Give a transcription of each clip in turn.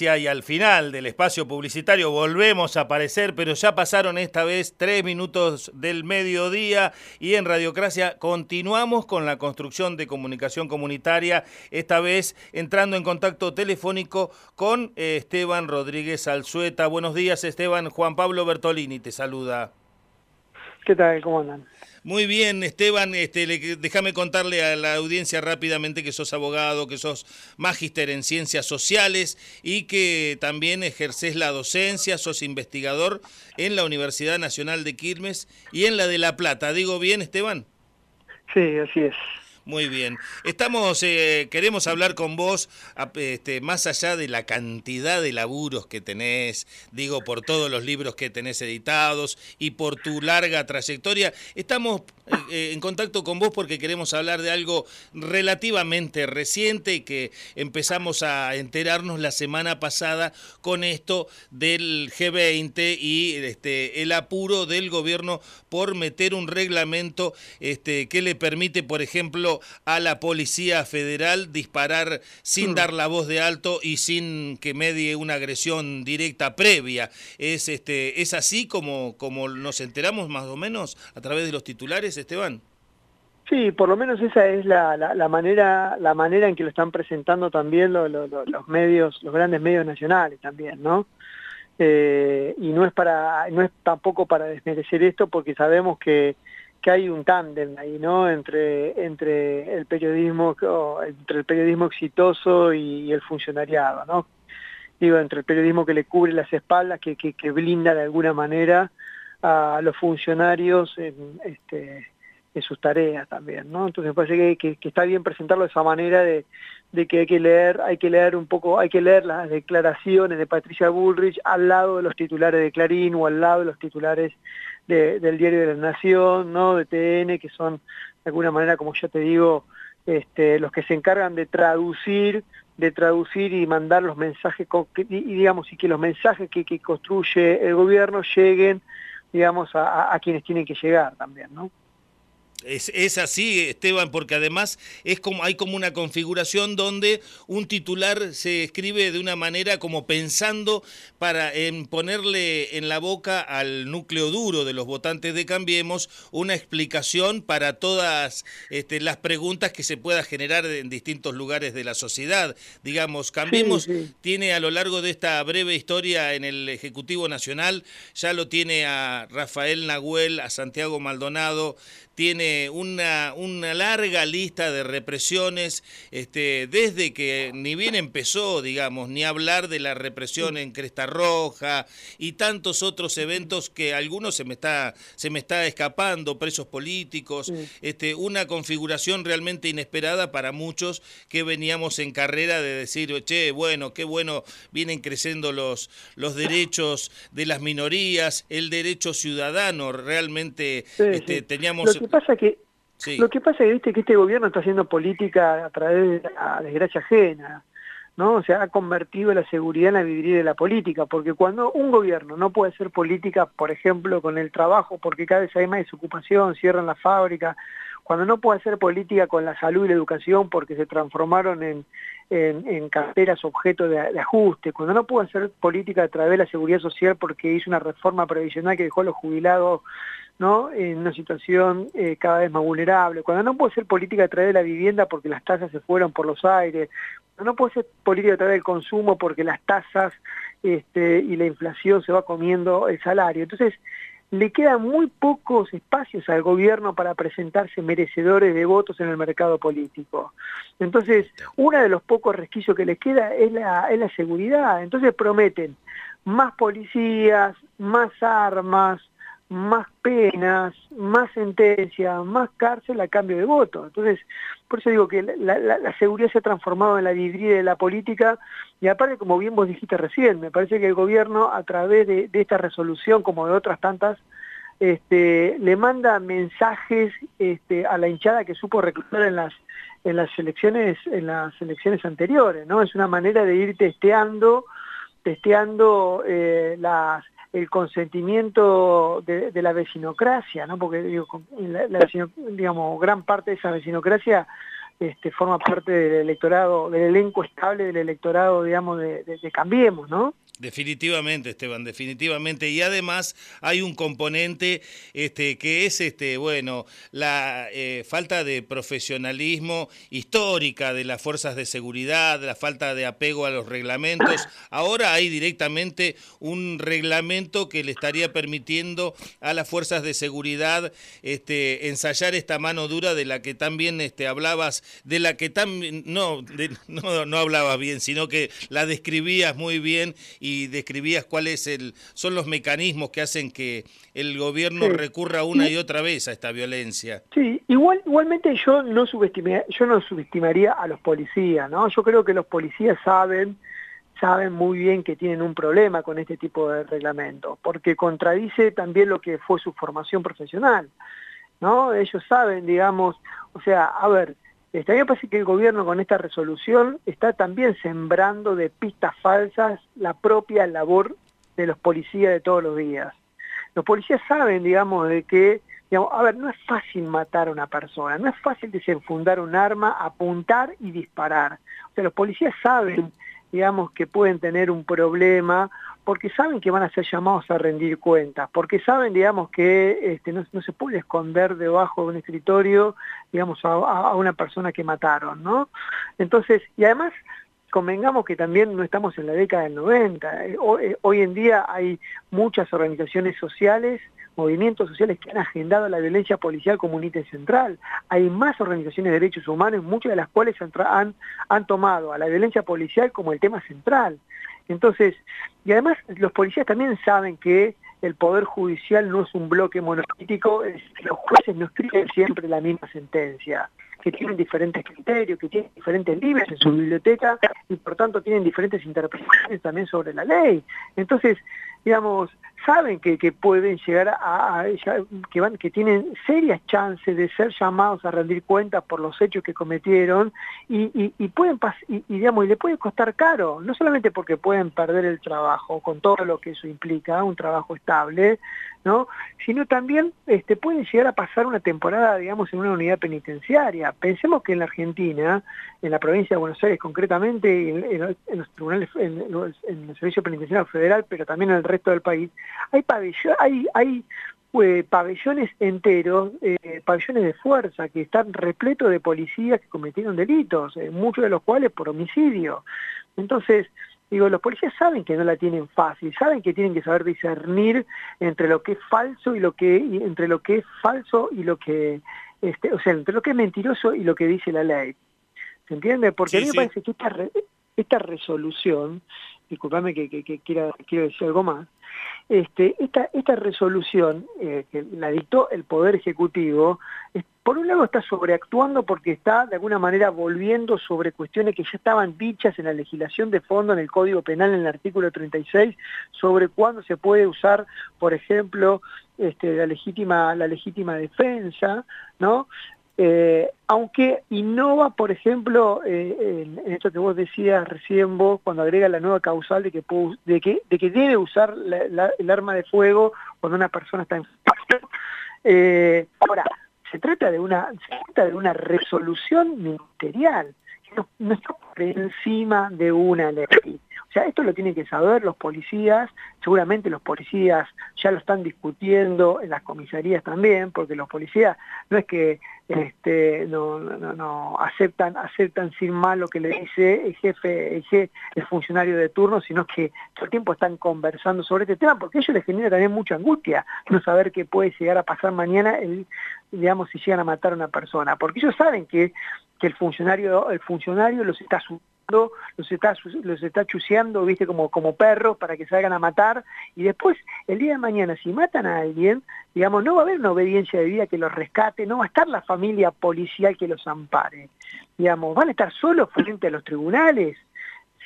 Y al final del espacio publicitario volvemos a aparecer, pero ya pasaron esta vez tres minutos del mediodía y en Radiocracia continuamos con la construcción de comunicación comunitaria, esta vez entrando en contacto telefónico con eh, Esteban Rodríguez Alzueta. Buenos días Esteban, Juan Pablo Bertolini te saluda. ¿Qué tal? ¿Cómo andan? Muy bien, Esteban, este, déjame contarle a la audiencia rápidamente que sos abogado, que sos magíster en ciencias sociales y que también ejerces la docencia, sos investigador en la Universidad Nacional de Quilmes y en la de La Plata. ¿Digo bien, Esteban? Sí, así es. Muy bien. Estamos, eh, queremos hablar con vos, este, más allá de la cantidad de laburos que tenés, digo, por todos los libros que tenés editados y por tu larga trayectoria. Estamos eh, en contacto con vos porque queremos hablar de algo relativamente reciente y que empezamos a enterarnos la semana pasada con esto del G20 y este, el apuro del gobierno por meter un reglamento este, que le permite, por ejemplo, a la Policía Federal disparar sin mm. dar la voz de alto y sin que medie una agresión directa previa. ¿Es, este, es así como, como nos enteramos más o menos a través de los titulares, Esteban? Sí, por lo menos esa es la, la, manera la manera en que lo están presentando también los medios, los grandes medios nacionales también, ¿no? Eh, y no es para no es tampoco para desmerecer esto porque sabemos que que hay un tándem ahí, ¿no? Entre, entre el periodismo, entre el periodismo exitoso y, el funcionariado, ¿no? Digo, entre el periodismo que le cubre las espaldas, que, que, blinda de alguna manera a los funcionarios en, este, sus tareas también, ¿no? Entonces me parece que, que, está bien presentarlo de esa manera de, de, que hay que leer, hay que leer un poco, hay que leer las declaraciones de Patricia Bullrich al lado de los titulares de Clarín o al lado de los titulares del Diario de la Nación, ¿no? de TN, que son de alguna manera, como ya te digo, este, los que se encargan de traducir, de traducir y mandar los mensajes, y, digamos, y que los mensajes que, construye el gobierno lleguen, digamos, a, a quienes tienen que llegar también, ¿no? Es, así, Esteban, porque además es como, hay como una configuración donde un titular se escribe de una manera como pensando para ponerle en la boca al núcleo duro de los votantes de Cambiemos una explicación para todas este, las preguntas que se pueda generar en distintos lugares de la sociedad. Digamos, Cambiemos tiene a lo largo de esta breve historia en el Ejecutivo Nacional, ya lo tiene a Rafael Nahuel, a Santiago Maldonado, tiene una, una larga lista de represiones, este, desde que ni bien empezó, digamos, ni hablar de la represión en Cresta Roja y tantos otros eventos que algunos se me está, se me está escapando, presos políticos, este, una configuración realmente inesperada para muchos que veníamos en carrera de decir, che, bueno, qué bueno, vienen creciendo los, los derechos de las minorías, el derecho ciudadano, realmente este, teníamos que pasa que lo que pasa es que este gobierno está haciendo política a través de la desgracia ajena, ¿no? O sea, ha convertido la seguridad en la vidriera de la política, porque cuando un gobierno no puede hacer política, por ejemplo, con el trabajo, porque cada vez hay más desocupación, cierran la fábrica, cuando no puede hacer política con la salud y la educación porque se transformaron en, en, carteras objeto de, ajuste, cuando no puede hacer política a través de la seguridad social porque hizo una reforma previsional que dejó a los jubilados en una situación eh, cada vez más vulnerable, cuando no puede ser política a través de la vivienda porque las tasas se fueron por los aires, cuando no puede ser política a través del consumo porque las tasas este, y la inflación se va comiendo el salario. Entonces, le quedan muy pocos espacios al gobierno para presentarse merecedores de votos en el mercado político. Entonces, uno de los pocos resquicios que les queda es la, es la seguridad. Entonces prometen más policías, más armas, más penas, más sentencias, más cárcel a cambio de voto. Entonces, por eso digo que la, seguridad se ha transformado en la vidriera de la política y aparte, como bien vos dijiste recién, me parece que el gobierno a través de, esta resolución, como de otras tantas, este, le manda mensajes este, a la hinchada que supo reclutar en las en las elecciones en las elecciones anteriores, ¿no? Es una manera de ir testeando testeando eh, las el consentimiento de, la vecinocracia, ¿no? porque digamos, gran parte de esa vecinocracia este, forma parte del electorado, del elenco estable del electorado, digamos, de Cambiemos, ¿no? Definitivamente, Esteban, definitivamente. Y además hay un componente este, que es, este, bueno, la eh, falta de profesionalismo histórica de las fuerzas de seguridad, la falta de apego a los reglamentos. Ahora hay directamente un reglamento que le estaría permitiendo a las fuerzas de seguridad este, ensayar esta mano dura de la que también este, hablabas, de la que también, no, no, no hablabas bien, sino que la describías muy bien y describías cuáles son los mecanismos que hacen que el gobierno recurra una y otra vez a esta violencia. Sí, igual, igualmente yo no, subestimé, yo no subestimaría a los policías, ¿no? Yo creo que los policías saben saben muy bien que tienen un problema con este tipo de reglamento, porque contradice también lo que fue su formación profesional, ¿no? Ellos saben, digamos, o sea, a ver, este, a mí me parece que el gobierno con esta resolución está también sembrando de pistas falsas la propia labor de los policías de todos los días. Los policías saben, digamos, de que, digamos, a ver, no es fácil matar a una persona, no es fácil desenfundar un arma, apuntar y disparar. O sea, los policías saben, digamos, que pueden tener un problema porque saben que van a ser llamados a rendir cuentas, porque saben, digamos, que este, no, se puede esconder debajo de un escritorio, digamos, a, una persona que mataron, ¿no? Entonces, y además, convengamos que también no estamos en la década del 90, eh, eh, hoy en día hay muchas organizaciones sociales movimientos sociales que han agendado la violencia policial como un ítem central. Hay más organizaciones de derechos humanos, muchas de las cuales han, han tomado a la violencia policial como el tema central. Entonces, y además los policías también saben que el Poder Judicial no es un bloque monolítico, los jueces no escriben siempre la misma sentencia, que tienen diferentes criterios, que tienen diferentes libros en su biblioteca y por tanto tienen diferentes interpretaciones también sobre la ley. Entonces, digamos, saben que, pueden llegar a, que van que tienen serias chances de ser llamados a rendir cuentas por los hechos que cometieron y, y, pueden y, digamos y le puede costar caro no solamente porque pueden perder el trabajo con todo lo que eso implica un trabajo estable no sino también este pueden llegar a pasar una temporada digamos en una unidad penitenciaria pensemos que en la Argentina en la provincia de Buenos Aires concretamente en, los tribunales en, en el servicio penitenciario federal pero también en el resto del país hay, hay, hay eh, pabellones enteros, eh, pabellones de fuerza, que están repletos de policías que cometieron delitos, eh, muchos de los cuales por homicidio. Entonces, digo, los policías saben que no la tienen fácil, saben que tienen que saber discernir entre lo que es falso y lo que, entre lo que es falso y lo que, este, o sea, entre lo que es mentiroso y lo que dice la ley. ¿Se entiende? Porque a mí me parece que esta, esta resolución, disculpame que, quiero decir algo más, este, esta, esta resolución eh, que la dictó el Poder Ejecutivo, por un lado está sobreactuando porque está de alguna manera volviendo sobre cuestiones que ya estaban dichas en la legislación de fondo, en el Código Penal, en el artículo 36, sobre cuándo se puede usar, por ejemplo, este, la legítima la legítima defensa, ¿no? Eh, aunque innova, por ejemplo, eh, en, esto que vos decías recién vos, cuando agrega la nueva causal de que, de que, de que debe usar el arma de fuego cuando una persona está en eh, ahora, se trata de una, se trata de una resolución ministerial, no, no está por encima de una ley. O sea, esto lo tienen que saber los policías, seguramente los policías ya lo están discutiendo en las comisarías también, porque los policías no es que este, no, no, aceptan, aceptan sin mal lo que le dice el jefe, el, el funcionario de turno, sino que todo el tiempo están conversando sobre este tema, porque a ellos les genera también mucha angustia no saber qué puede llegar a pasar mañana, el, digamos, si llegan a matar a una persona, porque ellos saben que, que el funcionario, el funcionario los está los está, los está chuseando, viste, como, como perros para que salgan a matar, y después, el día de mañana, si matan a alguien, digamos, no va a haber una obediencia de vida que los rescate, no va a estar la familia policial que los ampare, digamos, van a estar solos frente a los tribunales,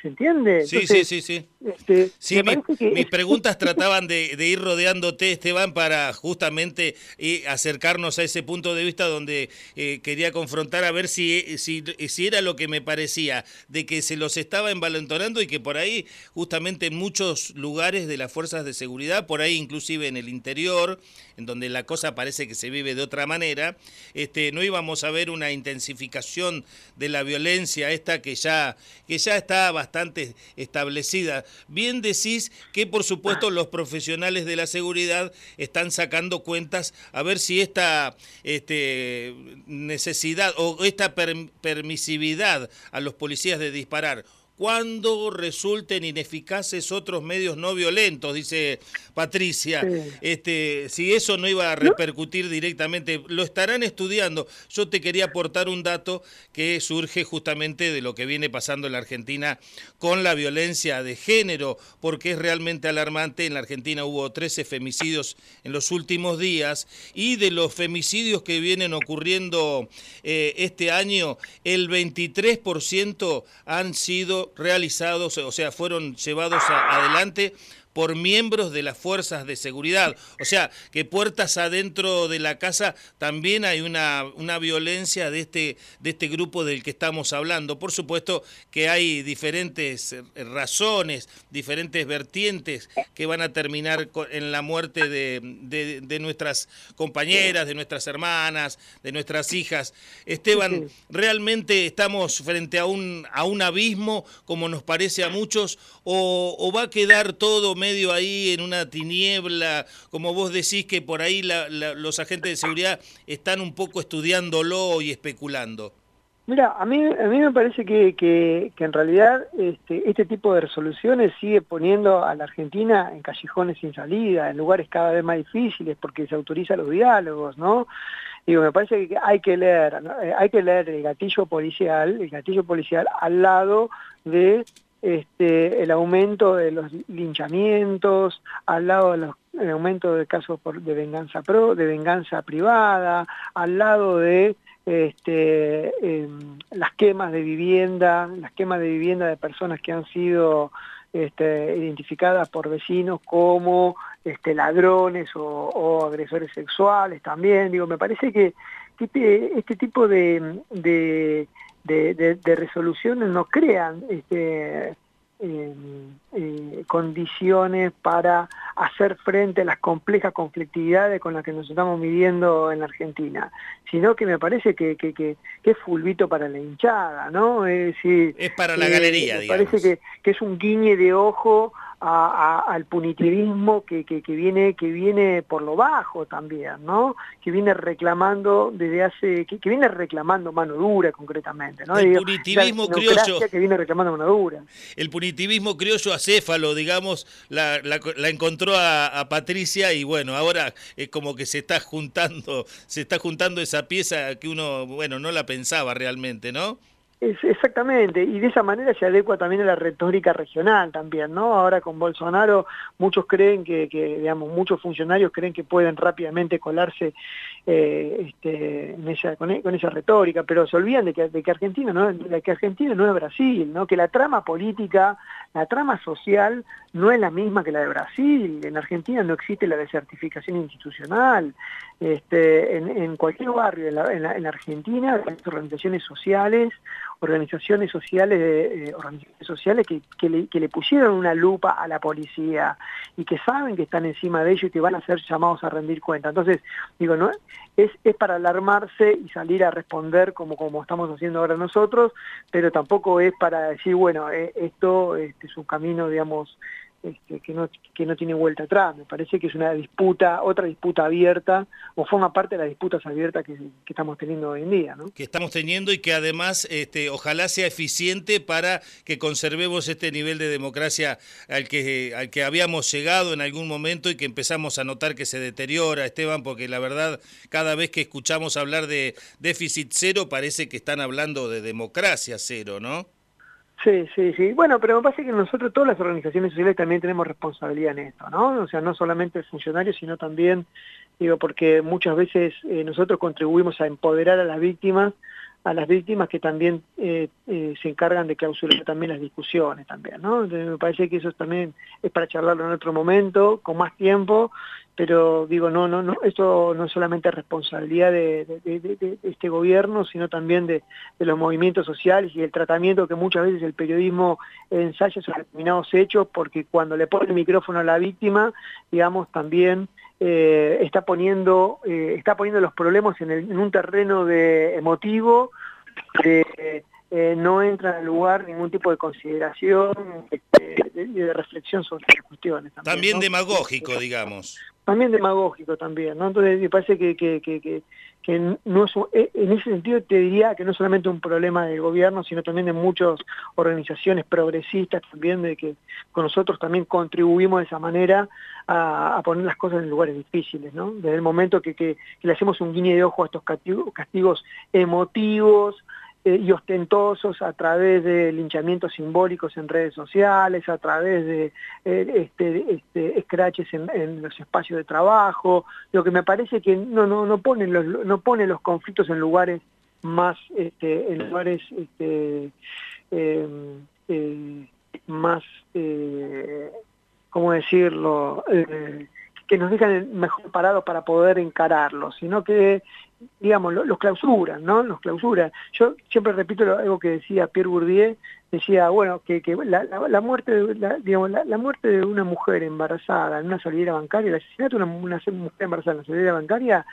¿se entiende? Sí, sí, sí, sí. Este, sí, mis preguntas trataban de, ir rodeándote, Esteban, para justamente eh, acercarnos a ese punto de vista donde eh, quería confrontar a ver si, si, si, era lo que me parecía, de que se los estaba envalentonando y que por ahí, justamente en muchos lugares de las fuerzas de seguridad, por ahí inclusive en el interior, en donde la cosa parece que se vive de otra manera, este, no íbamos a ver una intensificación de la violencia esta que ya, que ya está bastante establecida. Bien decís que por supuesto los profesionales de la seguridad están sacando cuentas a ver si esta este, necesidad o esta permisividad a los policías de disparar cuando resulten ineficaces otros medios no violentos, dice Patricia. Este, si eso no iba a repercutir directamente, lo estarán estudiando. Yo te quería aportar un dato que surge justamente de lo que viene pasando en la Argentina con la violencia de género, porque es realmente alarmante. En la Argentina hubo 13 femicidios en los últimos días y de los femicidios que vienen ocurriendo eh, este año, el 23% han sido realizados, o sea, fueron llevados adelante por miembros de las fuerzas de seguridad. O sea, que puertas adentro de la casa también hay una, una violencia de este, de este grupo del que estamos hablando. Por supuesto que hay diferentes razones, diferentes vertientes que van a terminar en la muerte de, de, nuestras compañeras, de nuestras hermanas, de nuestras hijas. Esteban, ¿realmente estamos frente a un, a un abismo, como nos parece a muchos, o, o va a quedar todo medio ahí en una tiniebla, como vos decís que por ahí los agentes de seguridad están un poco estudiándolo y especulando? Mira, a mí, a mí me parece que, que, en realidad este, este tipo de resoluciones sigue poniendo a la Argentina en callejones sin salida, en lugares cada vez más difíciles porque se autorizan los diálogos, ¿no? Digo, me parece que hay que leer, eh, hay que leer el gatillo policial, el gatillo policial al lado de este, el aumento de los linchamientos, al lado del aumento de casos de venganza pro, de venganza privada, al lado de este, em, las quemas de vivienda, las quemas de vivienda de personas que han sido este, identificadas por vecinos como ladrones o, agresores sexuales también. Digo, me parece que este, tipo de, de de, resoluciones no crean este, eh, condiciones para hacer frente a las complejas conflictividades con las que nos estamos midiendo en la Argentina, sino que me parece que, que, es fulvito para la hinchada, ¿no? Es, es para la galería, me parece que, que es un guiñe de ojo al punitivismo que, que, viene, que viene por lo bajo también, ¿no? Que viene reclamando desde hace, que, viene reclamando mano dura concretamente, ¿no? El punitivismo criollo. Que viene reclamando mano dura. El punitivismo criollo acéfalo, digamos, la, la, encontró a, a, Patricia y bueno, ahora es como que se está juntando, se está juntando esa pieza que uno, bueno, no la pensaba realmente, ¿no? Exactamente, y de esa manera se adecua también a la retórica regional también, ¿no? Ahora con Bolsonaro muchos creen que, digamos, muchos funcionarios creen que pueden rápidamente colarse eh, este, esa, con, esa retórica, pero se olvidan de que, de que Argentina no, de que Argentina no es Brasil, ¿no? Que la trama política, la trama social no es la misma que la de Brasil. En Argentina no existe la desertificación institucional. Este, en, cualquier barrio en Argentina, las organizaciones sociales organizaciones sociales, eh, organizaciones sociales que, que, le, pusieron una lupa a la policía y que saben que están encima de ellos y que van a ser llamados a rendir cuenta. Entonces, digo, no es, es para alarmarse y salir a responder como, como estamos haciendo ahora nosotros, pero tampoco es para decir, bueno, eh, esto este, es un camino, digamos, este, que, no, que no tiene vuelta atrás. Me parece que es una disputa, otra disputa abierta, o forma parte de las disputas abiertas que, estamos teniendo hoy en día. ¿no? Que estamos teniendo y que además este, ojalá sea eficiente para que conservemos este nivel de democracia al que, al que habíamos llegado en algún momento y que empezamos a notar que se deteriora, Esteban, porque la verdad cada vez que escuchamos hablar de déficit cero parece que están hablando de democracia cero, ¿no? Sí, sí, sí. Bueno, pero me parece que nosotros, todas las organizaciones sociales también tenemos responsabilidad en esto, ¿no? O sea, no solamente funcionarios, sino también, digo, porque muchas veces eh, nosotros contribuimos a empoderar a las víctimas a las víctimas que también eh, eh, se encargan de clausurar también las discusiones también, ¿no? Me parece que eso también es para charlarlo en otro momento, con más tiempo, pero digo, no, no, no, esto no es solamente responsabilidad de, este gobierno, sino también de, los movimientos sociales y el tratamiento que muchas veces el periodismo ensaya sobre determinados hechos, porque cuando le pone el micrófono a la víctima, digamos, también eh, está poniendo eh, está poniendo los problemas en, un terreno de emotivo de eh, no entra en lugar ningún tipo de consideración este, de, de, reflexión sobre las cuestiones. También, demagógico, digamos. También demagógico también, ¿no? Entonces me parece que, que, que, que no es, eh, en ese sentido te diría que no es solamente un problema del gobierno, sino también de muchas organizaciones progresistas también, de que con nosotros también contribuimos de esa manera a, poner las cosas en lugares difíciles, ¿no? Desde el momento que le hacemos un guiño de ojo a estos castigos, castigos emotivos, eh, y ostentosos a través de linchamientos simbólicos en redes sociales, a través de eh, este, este, scratches en, los espacios de trabajo, lo que me parece que no, no, no, ponen, los, no pone los conflictos en lugares más, este, en lugares em, eh, más, ¿cómo decirlo?, que nos dejan mejor parados para poder encararlo, sino que digamos, los clausuran, ¿no? Los clausuran. Yo siempre repito algo que decía Pierre Bourdieu, decía, bueno, que, que la, muerte, de, la, digamos, la, muerte de una mujer embarazada en una salida bancaria, el asesinato de una, mujer embarazada en una salida bancaria,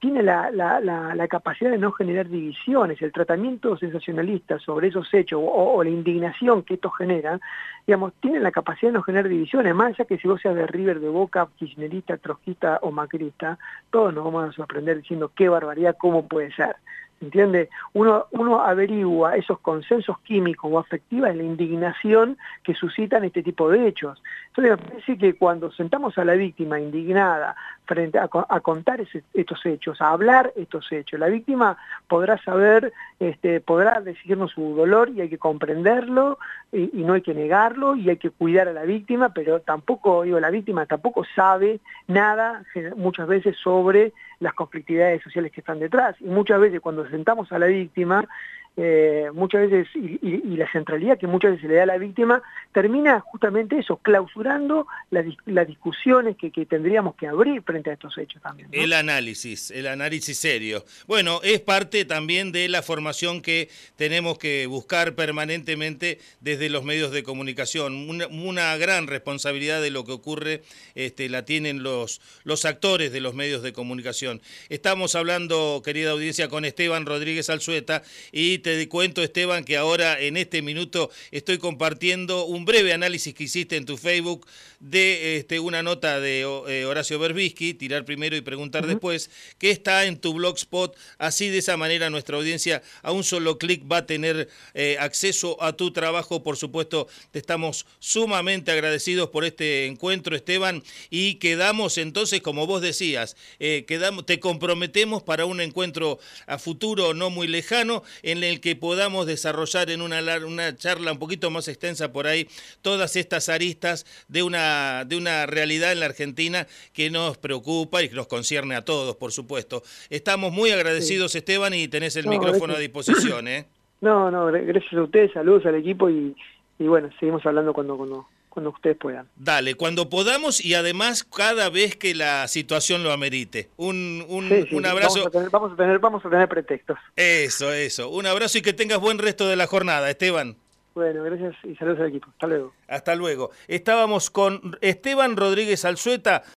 tiene la, capacidad de no generar divisiones, el tratamiento sensacionalista sobre esos hechos o, la indignación que esto genera, digamos, tiene la capacidad de no generar divisiones, más allá que si vos seas de River, de Boca, kirchnerista, trotskista o macrista, todos nos vamos a sorprender diciendo qué barbaridad, cómo puede ser. ¿entiende? Uno, uno averigua esos consensos químicos o afectivos en la indignación que suscitan este tipo de hechos. Entonces parece que cuando sentamos a la víctima indignada frente a, contar estos hechos, a hablar estos hechos, la víctima podrá saber, este, podrá decirnos su dolor y hay que comprenderlo y, y, no hay que negarlo y hay que cuidar a la víctima, pero tampoco, digo, la víctima tampoco sabe nada muchas veces sobre las conflictividades sociales que están detrás. Y muchas veces cuando sentamos a la víctima, eh, muchas veces, y, la centralidad que muchas veces le da a la víctima, termina justamente eso, clausurando las discusiones que, tendríamos que abrir frente a estos hechos también. El análisis, el análisis serio. Bueno, es parte también de la formación que tenemos que buscar permanentemente desde los medios de comunicación. Una, gran responsabilidad de lo que ocurre este, la tienen los, los actores de los medios de comunicación. Estamos hablando, querida audiencia, con Esteban Rodríguez Alzueta y cuento, Esteban, que ahora en este minuto estoy compartiendo un breve análisis que hiciste en tu Facebook de este, una nota de eh, Horacio Berbisky, tirar primero y preguntar después, que está en tu blogspot. Así de esa manera nuestra audiencia a un solo clic va a tener eh, acceso a tu trabajo. Por supuesto, te estamos sumamente agradecidos por este encuentro, Esteban, y quedamos entonces, como vos decías, eh, quedamos, te comprometemos para un encuentro a futuro no muy lejano en el que podamos desarrollar en una, una charla un poquito más extensa por ahí todas estas aristas de una, de una realidad en la Argentina que nos preocupa y que nos concierne a todos, por supuesto. Estamos muy agradecidos, Esteban, y tenés el micrófono a disposición. ¿eh? No, no, gracias a ustedes, saludos al equipo y, y bueno, seguimos hablando cuando, cuando, cuando ustedes puedan. Dale, cuando podamos y además cada vez que la situación lo amerite. Un, un, abrazo. Vamos a, tener, vamos, a tener, pretextos. Eso, eso. Un abrazo y que tengas buen resto de la jornada, Esteban. Bueno, gracias y saludos al equipo. Hasta luego. Hasta luego. Estábamos con Esteban Rodríguez Alzueta,